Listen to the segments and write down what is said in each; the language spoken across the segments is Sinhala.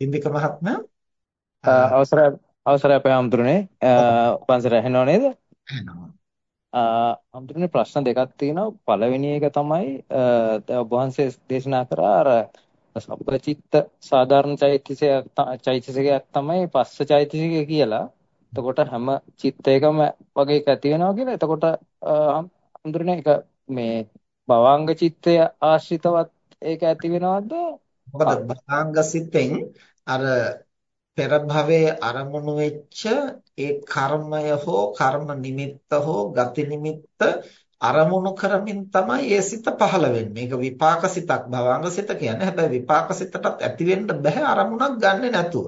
ඉන්දික මහත්මයා අවසරයි අවසරයි අපේ හම්තුරුනේ පන්සල ඇහෙනව නේද? හම්තුරුනේ ප්‍රශ්න දෙකක් තියෙනවා. පළවෙනි එක තමයි ඔබ වහන්සේ දේශනා කරා අර සබ්බචිත්ත සාධාරණ චෛතසිකයක් චෛතසිකයක් තමයි පස්ස චෛතසිකය කියලා. එතකොට හැම චිත්තයකම වගේ එක ඇති වෙනවා කියලා. එතකොට හම්තුරුනේ ඒක මේ භවංග චිත්තය ආශ්‍රිතවත් ඒක ඇති වෙනවද මොකද භාංග සිතෙන් අර පෙර භවයේ අරමුණු වෙච්ච ඒ කර්මය හෝ කර්ම නිමිත්ත හෝ ගති නිමිත්ත අරමුණු කරමින් තමයි ඒ සිත පහළ වෙන්නේ. මේක විපාක සිතක් භවංග සිත කියන්නේ. හැබැයි විපාක සිතටත් ඇති වෙන්න බෑ අරමුණක් ගන්නෙ නැතුව.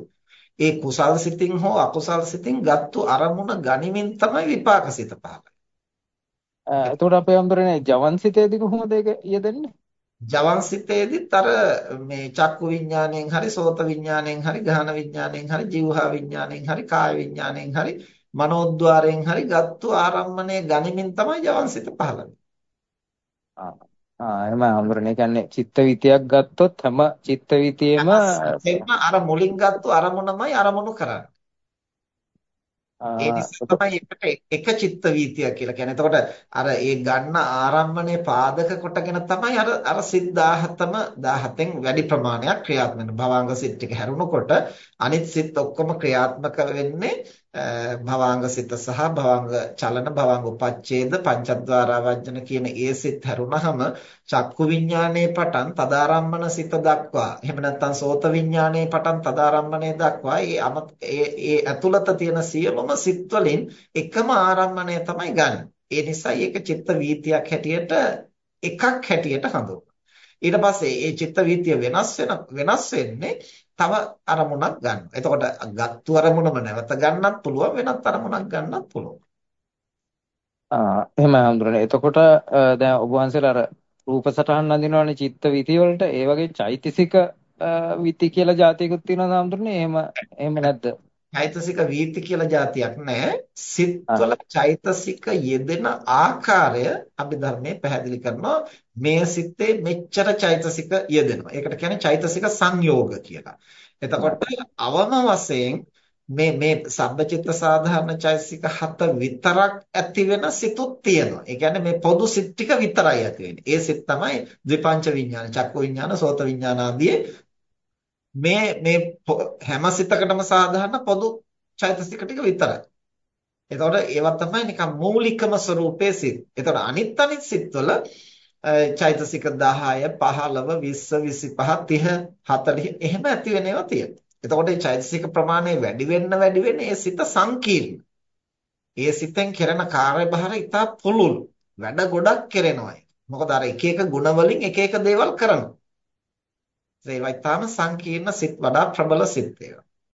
ඒ කුසල් සිතින් හෝ අකුසල් සිතින් ගත්තු අරමුණ ගනිමින් තමයි විපාක සිත පහළ වෙන්නේ. එතකොට අපේ අම්බරනේ ජවන් සිතේදී කොහොමද ඒක යෙදෙන්නේ? ජවන්සිතේදීත් අර මේ චක්කු විඥාණයෙන් හරි සෝත විඥාණයෙන් හරි ගහන විඥාණයෙන් හරි જીවහා විඥාණයෙන් හරි කාය විඥාණයෙන් හරි මනෝද්්වාරයෙන් හරි ගත්තු ආරම්මණය ගනිමින් තමයි ජවන්සිත පහළ වෙන්නේ. ආ ආ එහෙම අමරණේ කියන්නේ චිත්ත විතියක් ගත්තොත් හැම චිත්ත විතියෙම අර මුලින් ගත්තු අරමුණමයි අරමුණු කරන්නේ. ඒ නිසා තමයි එකට එක චිත්ත වීතිය කියලා කියන්නේ. එතකොට අර ඒ ගන්න ආරම්භනේ පාදක කොටගෙන තමයි අර අර සිත් 17ම 17න් වැඩි ප්‍රමාණයක් ක්‍රියාත්මක වෙන භවාංග සිත් ටික හැරුණකොට අනිත් සිත් ඔක්කොම ක්‍රියාත්මක වෙන්නේ භවාංග සිත සහ භවාංග චලන භවාංග උපච්ඡේද පංචද්වාරා වජ්ජන කියන ඒ සිත් හැරුණහම චක්කු විඥානයේ පටන් තදාරම්මන සිත දක්වා එහෙම නැත්නම් සෝත විඥානයේ පටන් තදාරම්මනයේ දක්වා ඒ ඒ ඇතුළත තියෙන සියලුම සිත් වලින් එකම ආරම්මණය තමයි ගන්න. ඒ නිසා ඒක චිත්ත වීතියක් හැටියට එකක් හැටියට හඳුන්වනවා. ඊට පස්සේ මේ චිත්ත වීතිය වෙනස් වෙන වෙනස් වෙන්නේ තව අරමුණක් ගන්න. එතකොට ගත්තු අරමුණම නැවත ගන්නත් පුළුවන් වෙනත් අරමුණක් ගන්නත් පුළුවන්. ආ එහෙම හඳුනන. එතකොට දැන් ඔබ වහන්සේලා අර රූප සටහන් අඳිනවනේ චිත්ත විති වලට ඒ වගේ චෛතසික විති කියලා જાතියකුත් තියෙනවා හඳුනන්නේ. එහෙම එහෙම නැද්ද? චෛතසික වීති කියලා જાතියක් නැහැ. සිත්වල චෛතසික යෙදෙන ආකාරය අභිධර්මයේ පැහැදිලි කරනවා. මේ සිත්තේ මෙච්චර චෛතසික යෙදෙනවා. ඒකට කියන්නේ චෛතසික සංයෝග කියලා. එතකොට අවම වශයෙන් මේ මේ සබ්බචිත්ත සාධාරණ චෛතසික හත විතරක් ඇති වෙන සිතුත් තියෙනවා. ඒ කියන්නේ මේ පොදු සිත් ටික විතරයි ඇති වෙන්නේ. ඒ සිත් තමයි ද්විපංච විඥාන, චක්ක විඥාන, සෝත විඥාන ආදී මේ මේ හැම සිතකටම සාධාරණ පොදු චෛතසික ටික විතරයි. එතකොට ඒවා තමයි නිකන් මූලිකම ස්වરૂපයේ සිත්. එතකොට අනිත් අනිත් සිත්වල චෛතසික 10, 15, 20, 25, 30 එහෙම ඇති වෙන ඒවා තියෙනවා. එතකොට මේ චෛතසික ප්‍රමාණය වැඩි වෙන්න වැඩි වෙන්න ඒ සිත සංකීර්ණ. ඒ සිතෙන් කරන කාර්යභාර ඉතා පුළුල්. වැඩ ගොඩක් කරනවා. මොකද අර එක එක ಗುಣවලින් එක එක දේවල් කරනවා. ඒවා ඊටාම සංකීර්ණ සිත් වඩා ප්‍රබල සිත් ඒවා.